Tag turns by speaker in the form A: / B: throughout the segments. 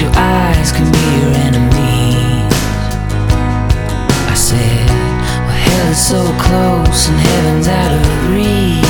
A: your eyes can be your enemies. I said, well, hell is so close and heaven's out of reach.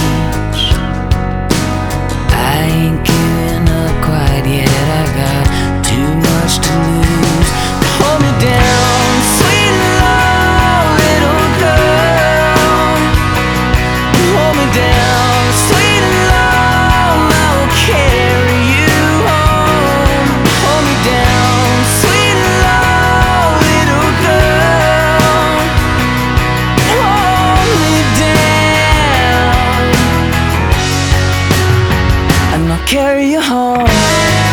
A: Carry you home.